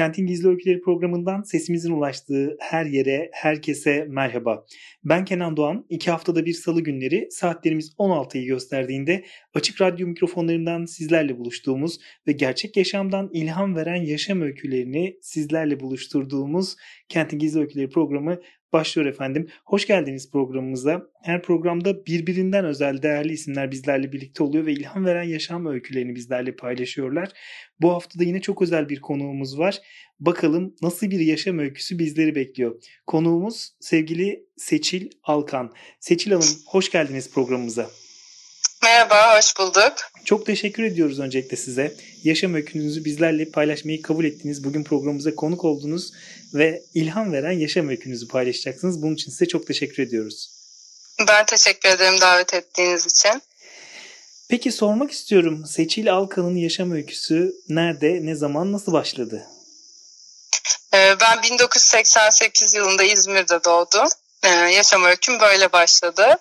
Kentin Gizli Öyküleri programından sesimizin ulaştığı her yere, herkese merhaba. Ben Kenan Doğan. İki haftada bir salı günleri saatlerimiz 16'yı gösterdiğinde açık radyo mikrofonlarından sizlerle buluştuğumuz ve gerçek yaşamdan ilham veren yaşam öykülerini sizlerle buluşturduğumuz Kentin Gizli Öyküleri programı başlıyor efendim. Hoş geldiniz programımıza. Her programda birbirinden özel değerli isimler bizlerle birlikte oluyor ve ilham veren yaşam öykülerini bizlerle paylaşıyorlar. Bu hafta da yine çok özel bir konuğumuz var. Bakalım nasıl bir yaşam öyküsü bizleri bekliyor. Konuğumuz sevgili Seçil Alkan. Seçil Hanım hoş geldiniz programımıza. Merhaba, hoş bulduk. Çok teşekkür ediyoruz öncelikle size. Yaşam öykünüzü bizlerle paylaşmayı kabul ettiniz. Bugün programımıza konuk oldunuz ve ilham veren yaşam öykünüzü paylaşacaksınız. Bunun için size çok teşekkür ediyoruz. Ben teşekkür ederim davet ettiğiniz için. Peki sormak istiyorum. Seçil Alkan'ın yaşam öyküsü nerede, ne zaman, nasıl başladı? Ee, ben 1988 yılında İzmir'de doğdum. Ee, yaşam öyküm böyle başladı.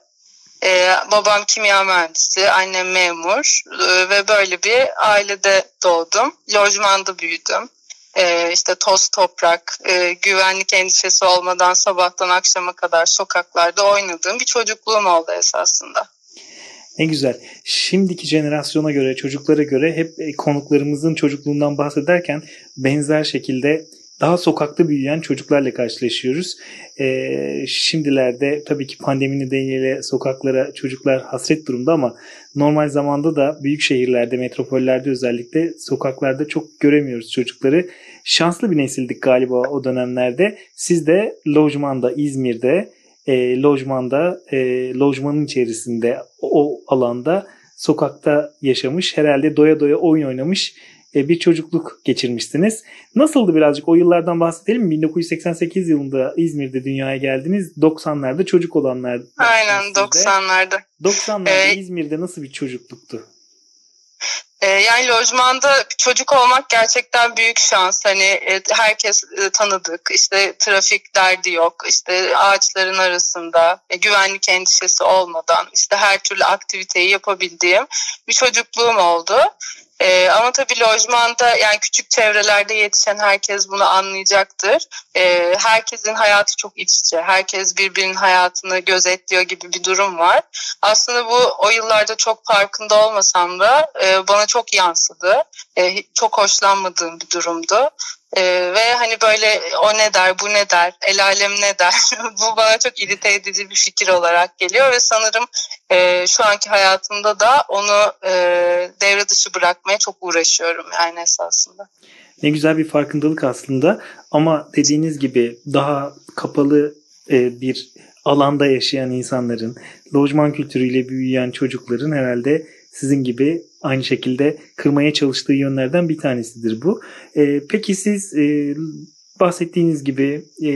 Ee, babam kimya mühendisi, annem memur ee, ve böyle bir ailede doğdum. Lojmanda büyüdüm. Ee, işte toz toprak, e, güvenlik endişesi olmadan sabahtan akşama kadar sokaklarda oynadığım bir çocukluğum oldu esasında. Ne güzel. Şimdiki jenerasyona göre, çocuklara göre hep e, konuklarımızın çocukluğundan bahsederken benzer şekilde daha sokakta büyüyen çocuklarla karşılaşıyoruz. Ee, şimdilerde tabii ki pandemi nedeniyle sokaklara çocuklar hasret durumda ama normal zamanda da büyük şehirlerde, metropollerde özellikle sokaklarda çok göremiyoruz çocukları. Şanslı bir nesildik galiba o dönemlerde. Siz de lojmanda, İzmir'de, e, lojmanda, e, lojmanın içerisinde, o alanda sokakta yaşamış, herhalde doya doya oyun oynamış e, bir çocukluk geçirmişsiniz. Nasıldı birazcık o yıllardan bahsedelim 1988 yılında İzmir'de dünyaya geldiniz. 90'larda çocuk olanlar. Aynen 90'larda. 90'larda ee, İzmir'de nasıl bir çocukluktu? E, yani lojmanda çocuk olmak gerçekten büyük şans. Hani e, herkes tanıdık. İşte trafik derdi yok. İşte ağaçların arasında güvenlik endişesi olmadan işte her türlü aktiviteyi yapabildiğim bir çocukluğum oldu. Ee, ama tabii lojmanda yani küçük çevrelerde yetişen herkes bunu anlayacaktır. Ee, herkesin hayatı çok iç içe. Herkes birbirinin hayatını gözetliyor gibi bir durum var. Aslında bu o yıllarda çok farkında olmasam da e, bana çok yansıdı. E, çok hoşlanmadığım bir durumdu. Ee, ve hani böyle o ne der, bu ne der, el alem ne der. bu bana çok irite edici bir fikir olarak geliyor ve sanırım e, şu anki hayatımda da onu e, devre dışı bırakmaya çok uğraşıyorum yani esasında. Ne güzel bir farkındalık aslında ama dediğiniz gibi daha kapalı e, bir alanda yaşayan insanların, lojman kültürüyle büyüyen çocukların herhalde sizin gibi aynı şekilde kırmaya çalıştığı yönlerden bir tanesidir bu. E, peki siz e, bahsettiğiniz gibi e,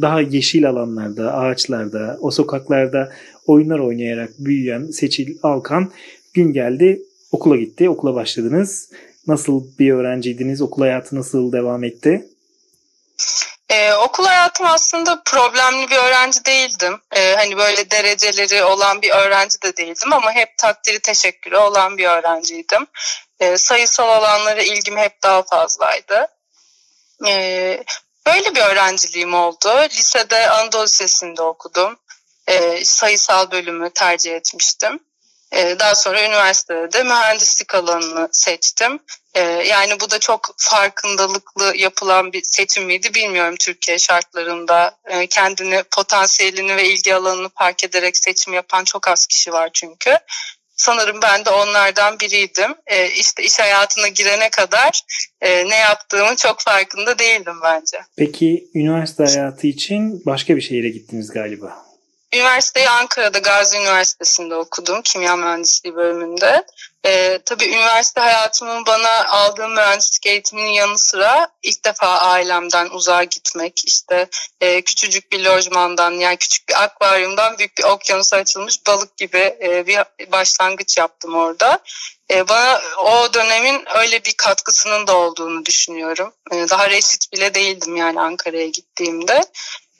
daha yeşil alanlarda, ağaçlarda, o sokaklarda oyunlar oynayarak büyüyen Seçil Alkan gün geldi okula gitti, okula başladınız. Nasıl bir öğrenciydiniz? Okul hayatı nasıl devam etti? Ee, okul hayatım aslında problemli bir öğrenci değildim. Ee, hani böyle dereceleri olan bir öğrenci de değildim ama hep takdiri teşekkürü olan bir öğrenciydim. Ee, sayısal alanlara ilgim hep daha fazlaydı. Ee, böyle bir öğrenciliğim oldu. Lisede Anadolu Lisesi'nde okudum. Ee, sayısal bölümü tercih etmiştim. Ee, daha sonra üniversitede de mühendislik alanını seçtim. Ee, yani bu da çok farkındalıklı yapılan bir seçim miydi bilmiyorum Türkiye şartlarında. Ee, kendini, potansiyelini ve ilgi alanını fark ederek seçim yapan çok az kişi var çünkü. Sanırım ben de onlardan biriydim. İşte iş hayatına girene kadar e, ne yaptığımı çok farkında değildim bence. Peki üniversite hayatı için başka bir şehire gittiniz galiba. Üniversiteyi Ankara'da Gazi Üniversitesi'nde okudum. Kimya Mühendisliği bölümünde. E, tabii üniversite hayatımın bana aldığım mühendislik eğitiminin yanı sıra ilk defa ailemden uzağa gitmek, işte e, küçücük bir lojmandan yani küçük bir akvaryumdan büyük bir okyanusa açılmış balık gibi e, bir başlangıç yaptım orada. E, bana o dönemin öyle bir katkısının da olduğunu düşünüyorum. E, daha reşit bile değildim yani Ankara'ya gittiğimde.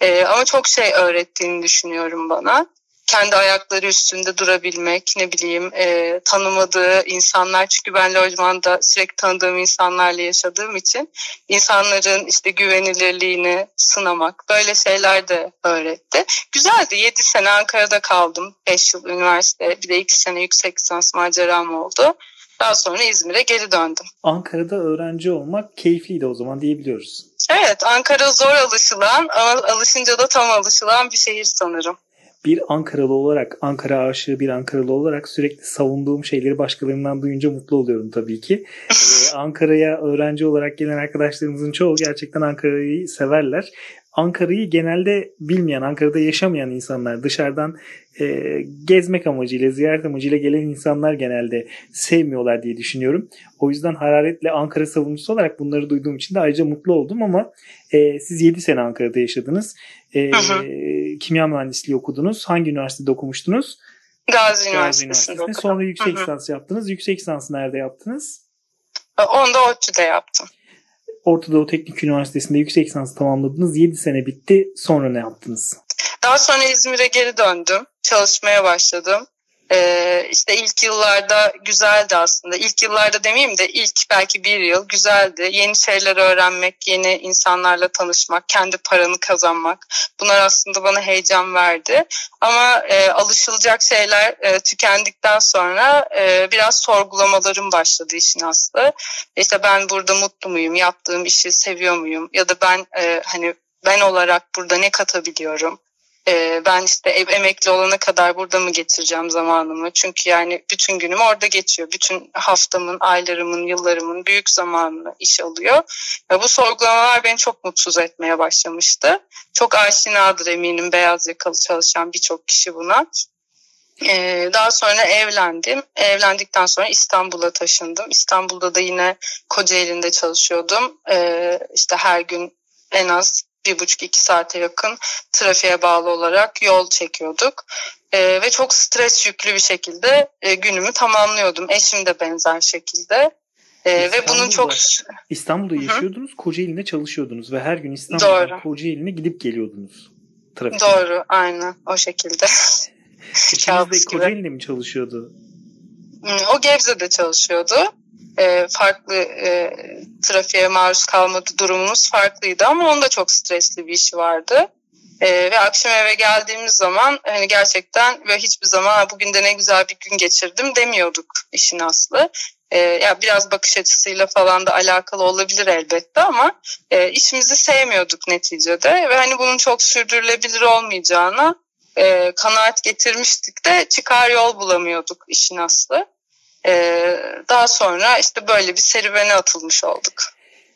E, ama çok şey öğrettiğini düşünüyorum bana kendi ayakları üstünde durabilmek, ne bileyim e, tanımadığı insanlar çünkü ben lojmanda sürekli tanıdığım insanlarla yaşadığım için insanların işte güvenilirliğini sınamak böyle şeyler de öğretti. Güzeldi 7 sene Ankara'da kaldım 5 yıl üniversite bir de 2 sene yüksek lisans maceram oldu. Daha sonra İzmir'e geri döndüm. Ankara'da öğrenci olmak keyifliydi o zaman diyebiliyoruz. Evet Ankara zor alışılan ama alışınca da tam alışılan bir şehir sanırım bir Ankaralı olarak, Ankara aşığı bir Ankaralı olarak sürekli savunduğum şeyleri başkalarından duyunca mutlu oluyorum tabii ki. Ee, Ankara'ya öğrenci olarak gelen arkadaşlarımızın çoğu gerçekten Ankara'yı severler. Ankara'yı genelde bilmeyen, Ankara'da yaşamayan insanlar dışarıdan e, gezmek amacıyla, ziyaret amacıyla gelen insanlar genelde sevmiyorlar diye düşünüyorum. O yüzden hararetle Ankara savunucusu olarak bunları duyduğum için de ayrıca mutlu oldum ama e, siz 7 sene Ankara'da yaşadınız. E, kimya mühendisliği okudunuz. Hangi üniversitede okumuştunuz? Gazi, Üniversitesi'nde okudum. Sonra yüksek lisans yaptınız. Yüksek lisans nerede yaptınız? Onu da ODTÜ'de yaptım. Orta Doğu Teknik Üniversitesi'nde yüksek lisans tamamladınız. 7 sene bitti. Sonra ne yaptınız? Daha sonra İzmir'e geri döndüm. Çalışmaya başladım. Ee, işte ilk yıllarda güzeldi aslında. İlk yıllarda demeyeyim de ilk belki bir yıl güzeldi. Yeni şeyler öğrenmek, yeni insanlarla tanışmak, kendi paranı kazanmak. Bunlar aslında bana heyecan verdi. Ama e, alışılacak şeyler e, tükendikten sonra e, biraz sorgulamalarım başladı işin aslı. İşte ben burada mutlu muyum? Yaptığım işi seviyor muyum? Ya da ben e, hani ben olarak burada ne katabiliyorum? E, ben işte emekli olana kadar burada mı geçireceğim zamanımı? Çünkü yani bütün günüm orada geçiyor. Bütün haftamın, aylarımın, yıllarımın büyük zamanını iş alıyor. Ve bu sorgulamalar beni çok mutsuz etmeye başlamıştı. Çok aşinadır eminim beyaz yakalı çalışan birçok kişi buna. Ee, daha sonra evlendim. Evlendikten sonra İstanbul'a taşındım. İstanbul'da da yine Kocaeli'nde çalışıyordum. Ee, işte her gün en az bir buçuk iki saate yakın trafiğe bağlı olarak yol çekiyorduk. E, ve çok stres yüklü bir şekilde e, günümü tamamlıyordum. Eşim de benzer şekilde. E, ve bunun çok... İstanbul'da yaşıyordunuz, Hı-hı. Kocaeli'nde çalışıyordunuz ve her gün İstanbul'dan Kocaeli'ne gidip geliyordunuz. Trafikte. Doğru, aynen o şekilde. Eşiniz de Kocaeli'de mi çalışıyordu? O Gebze'de çalışıyordu e, farklı e, trafiğe maruz kalma durumumuz farklıydı ama onda çok stresli bir işi vardı. E, ve akşam eve geldiğimiz zaman hani gerçekten ve hiçbir zaman bugün de ne güzel bir gün geçirdim demiyorduk işin aslı. E, ya biraz bakış açısıyla falan da alakalı olabilir elbette ama e, işimizi sevmiyorduk neticede ve hani bunun çok sürdürülebilir olmayacağına e, kanaat getirmiştik de çıkar yol bulamıyorduk işin aslı. Ee, daha sonra işte böyle bir serüvene atılmış olduk.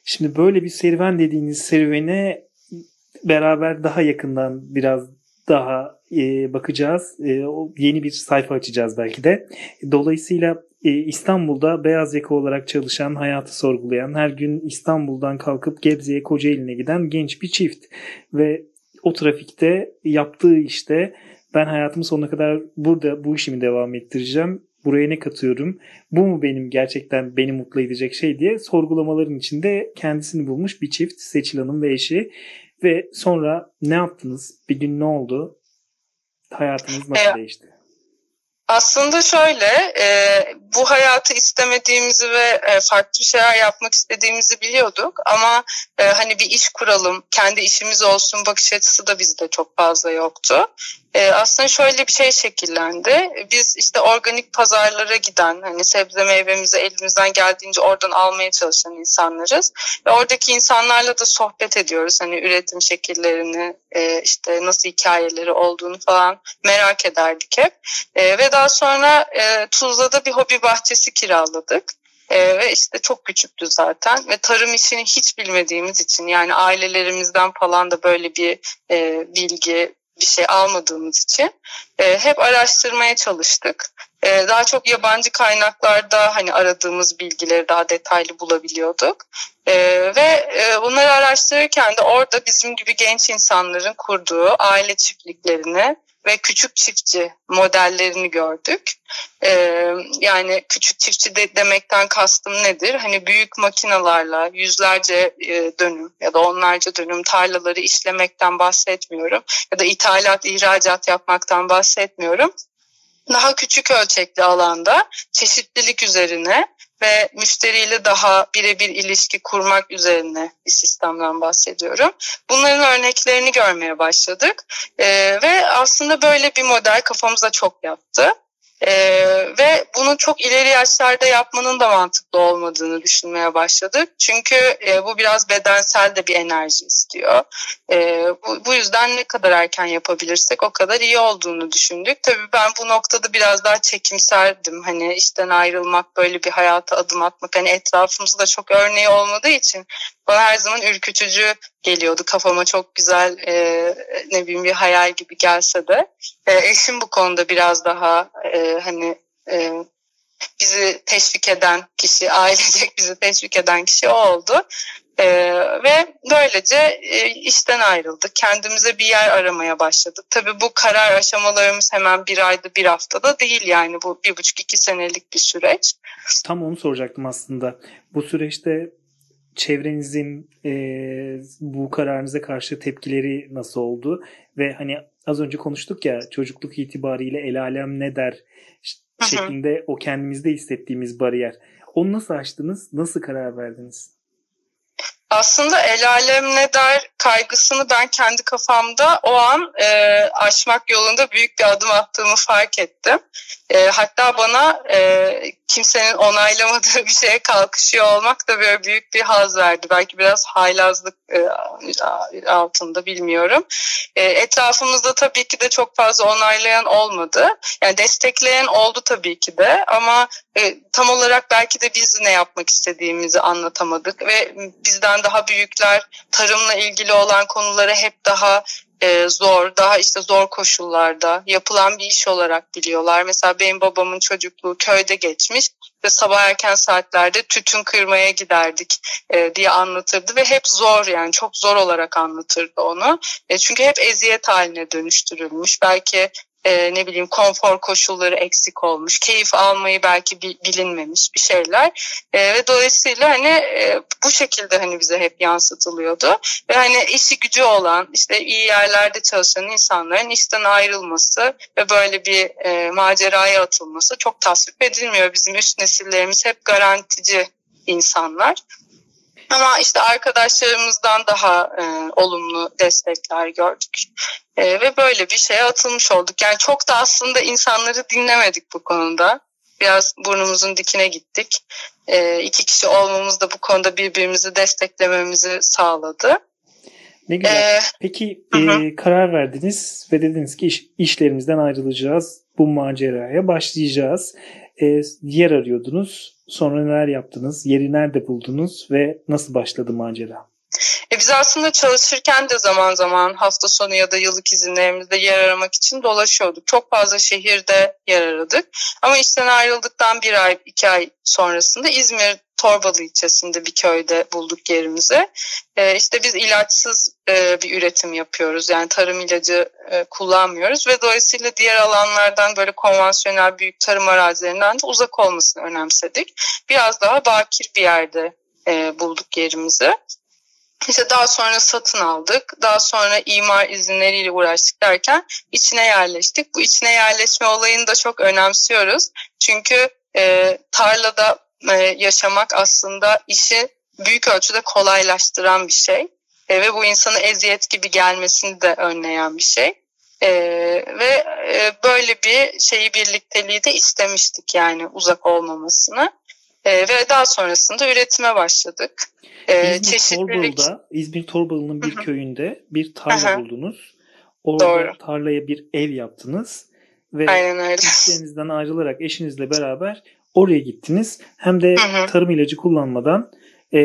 Şimdi böyle bir serüven dediğiniz serüvene beraber daha yakından biraz daha e, bakacağız. E, yeni bir sayfa açacağız belki de. Dolayısıyla e, İstanbul'da beyaz yaka olarak çalışan, hayatı sorgulayan, her gün İstanbul'dan kalkıp Gebze'ye Kocaeli'ne giden genç bir çift. Ve o trafikte yaptığı işte ben hayatımı sonuna kadar burada bu işimi devam ettireceğim buraya ne katıyorum? Bu mu benim gerçekten beni mutlu edecek şey diye sorgulamaların içinde kendisini bulmuş bir çift Seçil Hanım ve eşi. Ve sonra ne yaptınız? Bir gün ne oldu? Hayatınız nasıl e, değişti? Aslında şöyle, e, bu hayatı istemediğimizi ve e, farklı şeyler yapmak istediğimizi biliyorduk. Ama e, hani bir iş kuralım, kendi işimiz olsun bakış açısı da bizde çok fazla yoktu. E, aslında şöyle bir şey şekillendi. Biz işte organik pazarlara giden, hani sebze meyvemizi elimizden geldiğince oradan almaya çalışan insanlarız. Ve oradaki insanlarla da sohbet ediyoruz. Hani üretim şekillerini, e, işte nasıl hikayeleri olduğunu falan merak ederdik hep. E, ve daha sonra e, Tuzla'da bir hobi bahçesi kiraladık. Ee, ve işte çok küçüktü zaten ve tarım işini hiç bilmediğimiz için yani ailelerimizden falan da böyle bir e, bilgi bir şey almadığımız için e, hep araştırmaya çalıştık. e, daha çok yabancı kaynaklarda hani aradığımız bilgileri daha detaylı bulabiliyorduk. E, ve e, bunları araştırırken de orada bizim gibi genç insanların kurduğu aile çiftliklerini ve küçük çiftçi modellerini gördük. Ee, yani küçük çiftçi de demekten kastım nedir? Hani büyük makinalarla yüzlerce e, dönüm ya da onlarca dönüm tarlaları işlemekten bahsetmiyorum. Ya da ithalat, ihracat yapmaktan bahsetmiyorum. Daha küçük ölçekli alanda çeşitlilik üzerine ve müşteriyle daha birebir ilişki kurmak üzerine bir sistemden bahsediyorum. Bunların örneklerini görmeye başladık ee, ve aslında böyle bir model kafamıza çok yattı. Ee, ve bunu çok ileri yaşlarda yapmanın da mantıklı olmadığını düşünmeye başladık. Çünkü e, bu biraz bedensel de bir enerji istiyor. E, bu, bu yüzden ne kadar erken yapabilirsek o kadar iyi olduğunu düşündük. Tabii ben bu noktada biraz daha çekimserdim. Hani işten ayrılmak, böyle bir hayata adım atmak. Hani etrafımızda çok örneği olmadığı için bana her zaman ürkütücü geliyordu. Kafama çok güzel e, ne bileyim bir hayal gibi gelse de. E, eşim bu konuda biraz daha e, hani e, bizi teşvik eden kişi, ailecek bizi teşvik eden kişi o oldu. Ee, ve böylece e, işten ayrıldık. Kendimize bir yer aramaya başladık. Tabii bu karar aşamalarımız hemen bir ayda bir haftada değil yani bu bir buçuk iki senelik bir süreç. Tam onu soracaktım aslında. Bu süreçte çevrenizin e, bu kararınıza karşı tepkileri nasıl oldu? Ve hani az önce konuştuk ya çocukluk itibariyle el alem ne der şeklinde o kendimizde hissettiğimiz bariyer. Onu nasıl aştınız? Nasıl karar verdiniz? Aslında el alem ne der kaygısını ben kendi kafamda o an e, aşmak yolunda büyük bir adım attığımı fark ettim. E, hatta bana e, kimsenin onaylamadığı bir şeye kalkışıyor olmak da böyle büyük bir haz verdi. Belki biraz haylazlık e, altında bilmiyorum. E, etrafımızda tabii ki de çok fazla onaylayan olmadı. Yani destekleyen oldu tabii ki de ama e, tam olarak belki de biz ne yapmak istediğimizi anlatamadık ve bizden daha büyükler tarımla ilgili olan konuları hep daha e, zor, daha işte zor koşullarda yapılan bir iş olarak biliyorlar. Mesela benim babamın çocukluğu köyde geçmiş ve sabah erken saatlerde tütün kırmaya giderdik e, diye anlatırdı ve hep zor yani çok zor olarak anlatırdı onu. E, çünkü hep eziyet haline dönüştürülmüş. Belki e, ne bileyim konfor koşulları eksik olmuş, keyif almayı belki bilinmemiş bir şeyler e, ve dolayısıyla hani e, bu şekilde hani bize hep yansıtılıyordu ve hani işi gücü olan işte iyi yerlerde çalışan insanların işten ayrılması ve böyle bir e, maceraya atılması çok tasvip edilmiyor. Bizim üst nesillerimiz hep garantici insanlar. Ama işte arkadaşlarımızdan daha e, olumlu destekler gördük. E, ve böyle bir şeye atılmış olduk. Yani çok da aslında insanları dinlemedik bu konuda. Biraz burnumuzun dikine gittik. E, iki kişi olmamız da bu konuda birbirimizi desteklememizi sağladı. Ne güzel. Ee, Peki e, karar verdiniz ve dediniz ki iş, işlerimizden ayrılacağız. Bu maceraya başlayacağız. E, yer arıyordunuz. Sonra neler yaptınız? Yeri nerede buldunuz ve nasıl başladı macera? E biz aslında çalışırken de zaman zaman hafta sonu ya da yıllık izinlerimizde yer aramak için dolaşıyorduk. Çok fazla şehirde yer aradık. Ama işten ayrıldıktan bir ay, iki ay sonrasında İzmir Torbalı ilçesinde bir köyde bulduk yerimizi. E, işte biz ilaçsız e, bir üretim yapıyoruz. Yani tarım ilacı e, kullanmıyoruz ve dolayısıyla diğer alanlardan böyle konvansiyonel büyük tarım arazilerinden de uzak olmasını önemsedik. Biraz daha bakir bir yerde e, bulduk yerimizi. İşte daha sonra satın aldık. Daha sonra imar izinleriyle uğraştık derken içine yerleştik. Bu içine yerleşme olayını da çok önemsiyoruz. Çünkü e, tarlada e, yaşamak aslında işi büyük ölçüde kolaylaştıran bir şey. E, ve bu insana eziyet gibi gelmesini de önleyen bir şey. E, ve e, böyle bir şeyi birlikteliği de istemiştik yani uzak olmamasını. E, ve daha sonrasında üretime başladık. E, İzmir çeşitlilik... Torbalı'da, İzmir Torbalı'nın bir Hı-hı. köyünde bir tarla Hı-hı. buldunuz. Orada Doğru. tarlaya bir ev yaptınız ve işlerinizden ayrılarak eşinizle beraber oraya gittiniz. Hem de tarım ilacı kullanmadan e,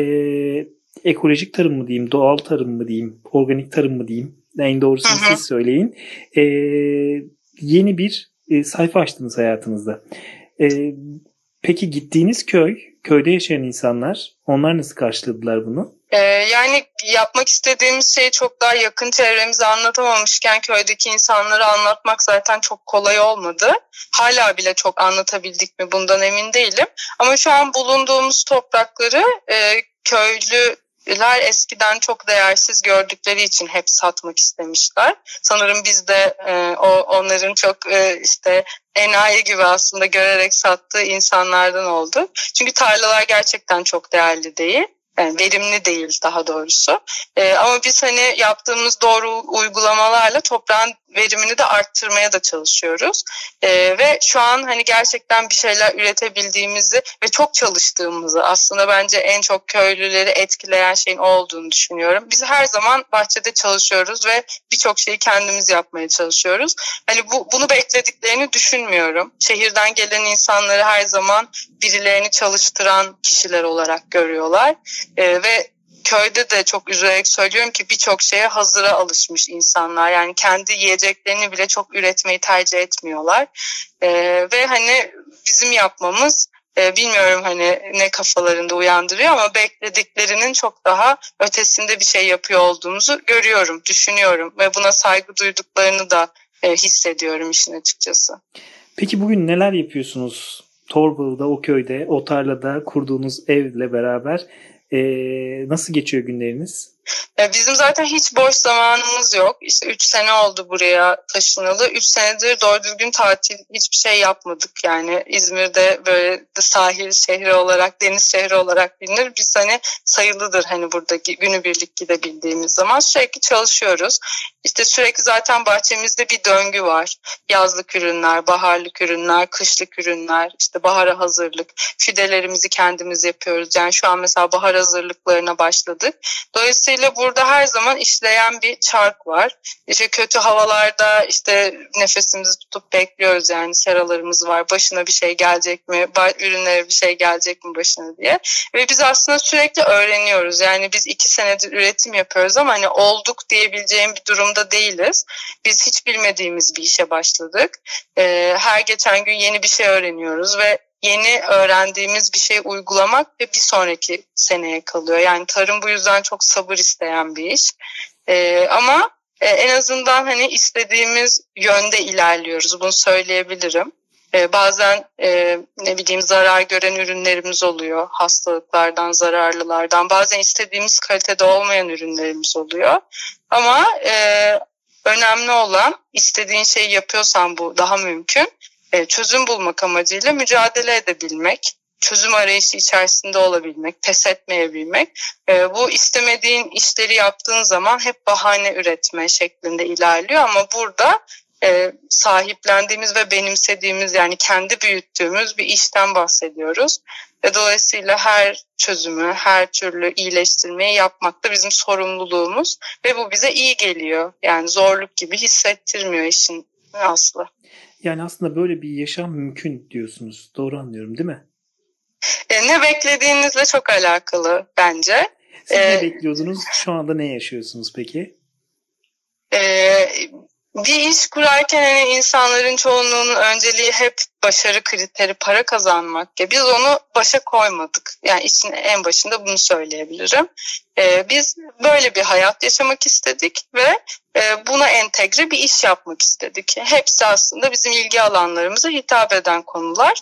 ekolojik tarım mı diyeyim, doğal tarım mı diyeyim, organik tarım mı diyeyim, en doğrusunu siz söyleyin. E, yeni bir e, sayfa açtınız hayatınızda. E, peki gittiğiniz köy, köyde yaşayan insanlar, onlar nasıl karşıladılar bunu? Ee, yani yapmak istediğimiz şeyi çok daha yakın çevremize anlatamamışken köydeki insanlara anlatmak zaten çok kolay olmadı. Hala bile çok anlatabildik mi bundan emin değilim. Ama şu an bulunduğumuz toprakları e, köylü ler eskiden çok değersiz gördükleri için hep satmak istemişler. Sanırım biz de e, o onların çok e, işte enayi gibi aslında görerek sattığı insanlardan oldu. Çünkü tarlalar gerçekten çok değerli değil. Yani verimli değil daha doğrusu. Ee, ama biz hani yaptığımız doğru uygulamalarla toprağın verimini de arttırmaya da çalışıyoruz. Ee, ve şu an hani gerçekten bir şeyler üretebildiğimizi ve çok çalıştığımızı aslında bence en çok köylüleri etkileyen şeyin o olduğunu düşünüyorum. Biz her zaman bahçede çalışıyoruz ve birçok şeyi kendimiz yapmaya çalışıyoruz. Hani bu bunu beklediklerini düşünmüyorum. Şehirden gelen insanları her zaman birilerini çalıştıran kişiler olarak görüyorlar. Ee, ve köyde de çok üzülerek söylüyorum ki birçok şeye hazıra alışmış insanlar. Yani kendi yiyeceklerini bile çok üretmeyi tercih etmiyorlar. Ee, ve hani bizim yapmamız e, bilmiyorum hani ne kafalarında uyandırıyor ama beklediklerinin çok daha ötesinde bir şey yapıyor olduğumuzu görüyorum, düşünüyorum ve buna saygı duyduklarını da e, hissediyorum işin açıkçası. Peki bugün neler yapıyorsunuz? Torbalı'da, o köyde, o tarlada kurduğunuz evle beraber e, nasıl geçiyor günleriniz? Bizim zaten hiç boş zamanımız yok. İşte 3 sene oldu buraya taşınalı. 3 senedir doğru düzgün tatil hiçbir şey yapmadık. Yani İzmir'de böyle sahil şehri olarak, deniz şehri olarak bilinir. Biz hani sayılıdır hani buradaki günübirlik gidebildiğimiz zaman sürekli çalışıyoruz. İşte sürekli zaten bahçemizde bir döngü var. Yazlık ürünler, baharlık ürünler, kışlık ürünler, işte bahara hazırlık. Fidelerimizi kendimiz yapıyoruz. Yani şu an mesela bahar hazırlıklarına başladık. Dolayısıyla Dolayısıyla burada her zaman işleyen bir çark var. İşte kötü havalarda işte nefesimizi tutup bekliyoruz yani seralarımız var. Başına bir şey gelecek mi? Ürünlere bir şey gelecek mi başına diye. Ve biz aslında sürekli öğreniyoruz. Yani biz iki senedir üretim yapıyoruz ama hani olduk diyebileceğim bir durumda değiliz. Biz hiç bilmediğimiz bir işe başladık. Her geçen gün yeni bir şey öğreniyoruz ve yeni öğrendiğimiz bir şey uygulamak ve bir sonraki seneye kalıyor. Yani tarım bu yüzden çok sabır isteyen bir iş. Ee, ama e, en azından hani istediğimiz yönde ilerliyoruz. Bunu söyleyebilirim. Ee, bazen e, ne bileyim zarar gören ürünlerimiz oluyor. Hastalıklardan, zararlılardan. Bazen istediğimiz kalitede olmayan ürünlerimiz oluyor. Ama e, önemli olan istediğin şeyi yapıyorsan bu daha mümkün e, çözüm bulmak amacıyla mücadele edebilmek, çözüm arayışı içerisinde olabilmek, pes etmeyebilmek. E, bu istemediğin işleri yaptığın zaman hep bahane üretme şeklinde ilerliyor ama burada e, sahiplendiğimiz ve benimsediğimiz yani kendi büyüttüğümüz bir işten bahsediyoruz. Ve dolayısıyla her çözümü, her türlü iyileştirmeyi yapmak da bizim sorumluluğumuz ve bu bize iyi geliyor. Yani zorluk gibi hissettirmiyor işin aslı. Yani aslında böyle bir yaşam mümkün diyorsunuz. Doğru anlıyorum değil mi? E, ne beklediğinizle çok alakalı bence. Siz e, ne bekliyordunuz? Şu anda ne yaşıyorsunuz peki? E, bir iş kurarken hani insanların çoğunluğunun önceliği hep başarı kriteri para kazanmak ya biz onu başa koymadık. Yani işin en başında bunu söyleyebilirim. Ee, biz böyle bir hayat yaşamak istedik ve e, buna entegre bir iş yapmak istedik. Hepsi aslında bizim ilgi alanlarımıza hitap eden konular.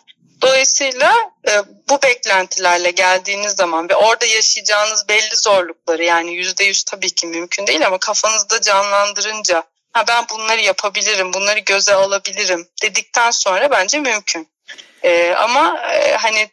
Dolayısıyla e, bu beklentilerle geldiğiniz zaman ve orada yaşayacağınız belli zorlukları yani yüzde yüz tabii ki mümkün değil ama kafanızda canlandırınca ha ben bunları yapabilirim, bunları göze alabilirim dedikten sonra bence mümkün. Ee, ama e, hani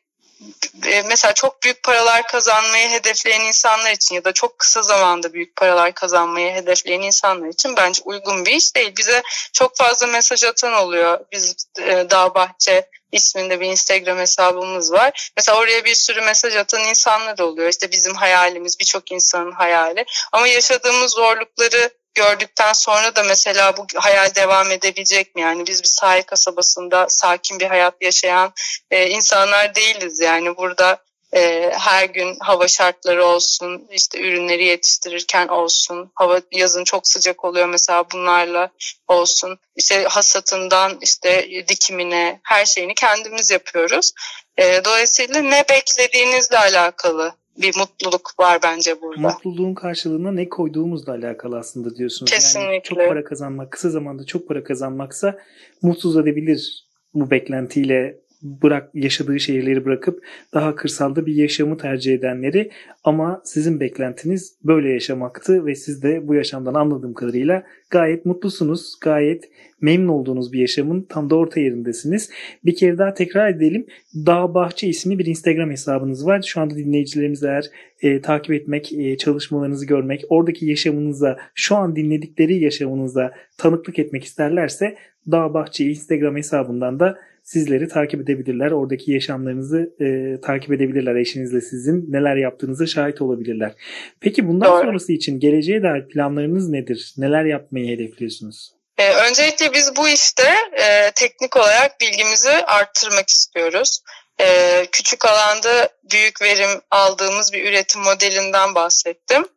e, mesela çok büyük paralar kazanmayı hedefleyen insanlar için ya da çok kısa zamanda büyük paralar kazanmayı hedefleyen insanlar için bence uygun bir iş değil. Bize çok fazla mesaj atan oluyor. Biz e, Dağ Bahçe isminde bir Instagram hesabımız var. Mesela oraya bir sürü mesaj atan insanlar oluyor. İşte bizim hayalimiz, birçok insanın hayali. Ama yaşadığımız zorlukları gördükten sonra da mesela bu hayal devam edebilecek mi? Yani biz bir sahil kasabasında sakin bir hayat yaşayan e, insanlar değiliz. Yani burada e, her gün hava şartları olsun, işte ürünleri yetiştirirken olsun, hava yazın çok sıcak oluyor mesela bunlarla olsun, işte hasatından işte dikimine her şeyini kendimiz yapıyoruz. E, dolayısıyla ne beklediğinizle alakalı bir mutluluk var bence burada. Mutluluğun karşılığına ne koyduğumuzla alakalı aslında diyorsunuz. Kesinlikle. Yani çok para kazanmak, kısa zamanda çok para kazanmaksa mutsuz edebilir bu beklentiyle bırak yaşadığı şehirleri bırakıp daha kırsalda bir yaşamı tercih edenleri ama sizin beklentiniz böyle yaşamaktı ve siz de bu yaşamdan anladığım kadarıyla gayet mutlusunuz. Gayet memnun olduğunuz bir yaşamın tam da orta yerindesiniz. Bir kere daha tekrar edelim. Dağ Bahçe ismi bir Instagram hesabınız var. Şu anda dinleyicilerimiz eğer e, takip etmek, e, çalışmalarınızı görmek, oradaki yaşamınıza, şu an dinledikleri yaşamınıza tanıklık etmek isterlerse Dağ Bahçe Instagram hesabından da sizleri takip edebilirler. Oradaki yaşamlarınızı e, takip edebilirler eşinizle sizin. Neler yaptığınızı şahit olabilirler. Peki bundan Doğru. sonrası için geleceğe dair planlarınız nedir? Neler yapmayı hedefliyorsunuz? Ee, öncelikle biz bu işte e, teknik olarak bilgimizi arttırmak istiyoruz. Ee, küçük alanda büyük verim aldığımız bir üretim modelinden bahsettim.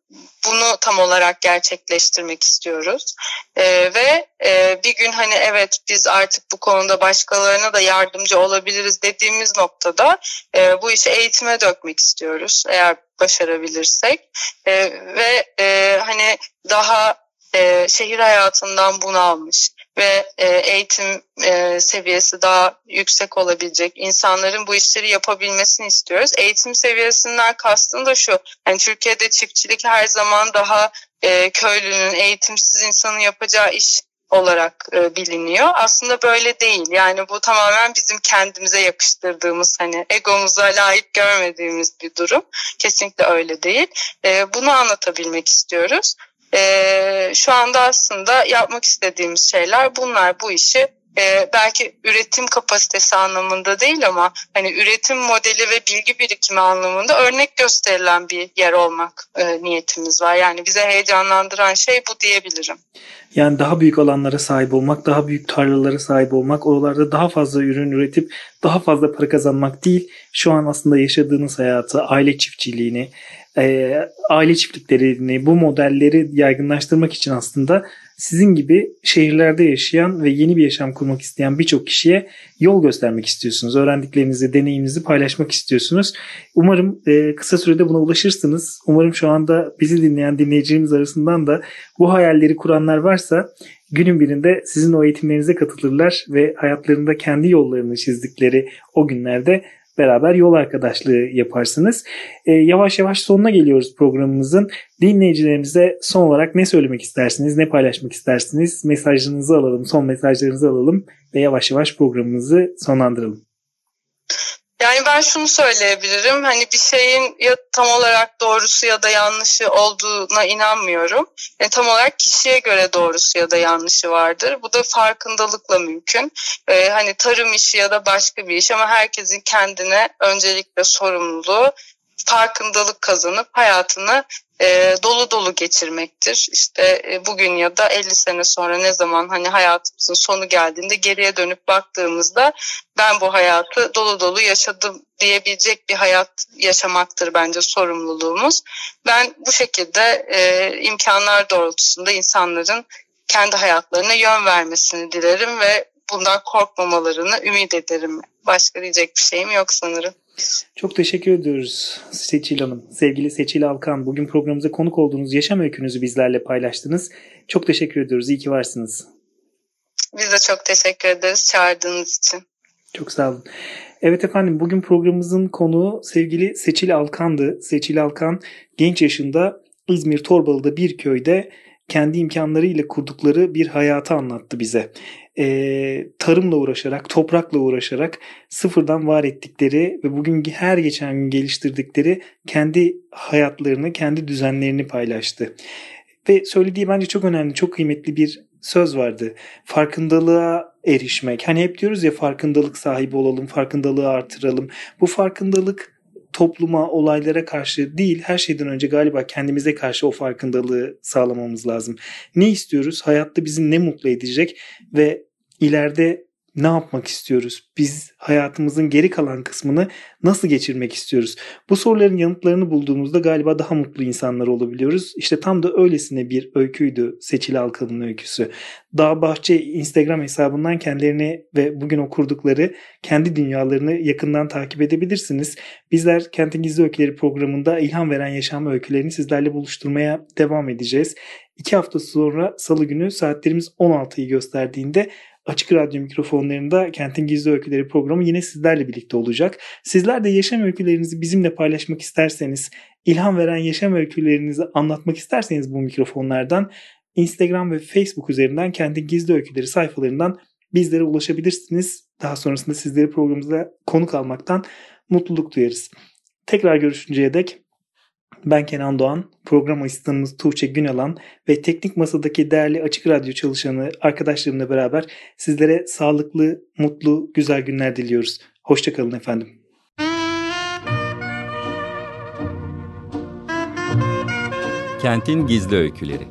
Bunu tam olarak gerçekleştirmek istiyoruz. Ee, ve e, bir gün hani evet biz artık bu konuda başkalarına da yardımcı olabiliriz dediğimiz noktada e, bu işi eğitime dökmek istiyoruz eğer başarabilirsek. E, ve e, hani daha e, şehir hayatından bunalmış ve e, eğitim e, seviyesi daha yüksek olabilecek insanların bu işleri yapabilmesini istiyoruz. Eğitim seviyesinden kastım da şu, yani Türkiye'de çiftçilik her zaman daha e, köylünün, eğitimsiz insanın yapacağı iş olarak e, biliniyor. Aslında böyle değil. Yani bu tamamen bizim kendimize yakıştırdığımız hani egomuza layık görmediğimiz bir durum. Kesinlikle öyle değil. E, bunu anlatabilmek istiyoruz. E, şu anda aslında yapmak istediğimiz şeyler bunlar. Bu işi e, belki üretim kapasitesi anlamında değil ama hani üretim modeli ve bilgi birikimi anlamında örnek gösterilen bir yer olmak e, niyetimiz var. Yani bize heyecanlandıran şey bu diyebilirim. Yani daha büyük alanlara sahip olmak, daha büyük tarlalara sahip olmak, oralarda daha fazla ürün üretip daha fazla para kazanmak değil. Şu an aslında yaşadığınız hayatı, aile çiftçiliğini, e, aile çiftliklerini, bu modelleri yaygınlaştırmak için aslında sizin gibi şehirlerde yaşayan ve yeni bir yaşam kurmak isteyen birçok kişiye yol göstermek istiyorsunuz. Öğrendiklerinizi, deneyiminizi paylaşmak istiyorsunuz. Umarım e, kısa sürede buna ulaşırsınız. Umarım şu anda bizi dinleyen dinleyicilerimiz arasından da bu hayalleri kuranlar varsa günün birinde sizin o eğitimlerinize katılırlar ve hayatlarında kendi yollarını çizdikleri o günlerde beraber yol arkadaşlığı yaparsınız. E, yavaş yavaş sonuna geliyoruz programımızın. Dinleyicilerimize son olarak ne söylemek istersiniz, ne paylaşmak istersiniz? Mesajlarınızı alalım, son mesajlarınızı alalım ve yavaş yavaş programımızı sonlandıralım. Yani ben şunu söyleyebilirim. Hani bir şeyin ya tam olarak doğrusu ya da yanlışı olduğuna inanmıyorum. Yani tam olarak kişiye göre doğrusu ya da yanlışı vardır. Bu da farkındalıkla mümkün. Ee, hani tarım işi ya da başka bir iş ama herkesin kendine öncelikle sorumluluğu farkındalık kazanıp hayatını e, dolu dolu geçirmektir. İşte e, bugün ya da 50 sene sonra ne zaman hani hayatımızın sonu geldiğinde geriye dönüp baktığımızda ben bu hayatı dolu dolu yaşadım diyebilecek bir hayat yaşamaktır bence sorumluluğumuz. Ben bu şekilde e, imkanlar doğrultusunda insanların kendi hayatlarına yön vermesini dilerim ve bundan korkmamalarını ümit ederim. Başka diyecek bir şeyim yok sanırım. Çok teşekkür ediyoruz Seçil Hanım. Sevgili Seçil Alkan, bugün programımıza konuk olduğunuz yaşam öykünüzü bizlerle paylaştınız. Çok teşekkür ediyoruz. İyi ki varsınız. Biz de çok teşekkür ederiz çağırdığınız için. Çok sağ olun. Evet efendim bugün programımızın konuğu sevgili Seçil Alkan'dı. Seçil Alkan genç yaşında İzmir Torbalı'da bir köyde kendi imkanlarıyla kurdukları bir hayatı anlattı bize. Ee, tarımla uğraşarak, toprakla uğraşarak sıfırdan var ettikleri ve bugün her geçen gün geliştirdikleri kendi hayatlarını, kendi düzenlerini paylaştı. Ve söylediği bence çok önemli, çok kıymetli bir söz vardı. Farkındalığa erişmek. Hani hep diyoruz ya farkındalık sahibi olalım, farkındalığı artıralım. Bu farkındalık topluma, olaylara karşı değil, her şeyden önce galiba kendimize karşı o farkındalığı sağlamamız lazım. Ne istiyoruz? Hayatta bizi ne mutlu edecek ve ileride ne yapmak istiyoruz? Biz hayatımızın geri kalan kısmını nasıl geçirmek istiyoruz? Bu soruların yanıtlarını bulduğumuzda galiba daha mutlu insanlar olabiliyoruz. İşte tam da öylesine bir öyküydü Seçili Alkan'ın öyküsü. Dağ Bahçe Instagram hesabından kendilerini ve bugün okurdukları kendi dünyalarını yakından takip edebilirsiniz. Bizler Kentin Gizli Öyküleri programında ilham veren yaşam öykülerini sizlerle buluşturmaya devam edeceğiz. İki hafta sonra salı günü saatlerimiz 16'yı gösterdiğinde Açık Radyo mikrofonlarında Kentin Gizli Öyküleri programı yine sizlerle birlikte olacak. Sizler de yaşam öykülerinizi bizimle paylaşmak isterseniz, ilham veren yaşam öykülerinizi anlatmak isterseniz bu mikrofonlardan Instagram ve Facebook üzerinden Kentin Gizli Öyküleri sayfalarından bizlere ulaşabilirsiniz. Daha sonrasında sizleri programımıza konuk almaktan mutluluk duyarız. Tekrar görüşünceye dek ben Kenan Doğan, program asistanımız Tuğçe Günalan ve teknik masadaki değerli Açık Radyo çalışanı arkadaşlarımla beraber sizlere sağlıklı, mutlu, güzel günler diliyoruz. Hoşçakalın efendim. Kentin Gizli Öyküleri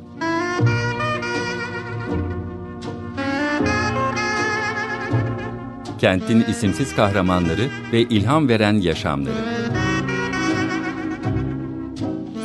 Kentin isimsiz kahramanları ve ilham veren yaşamları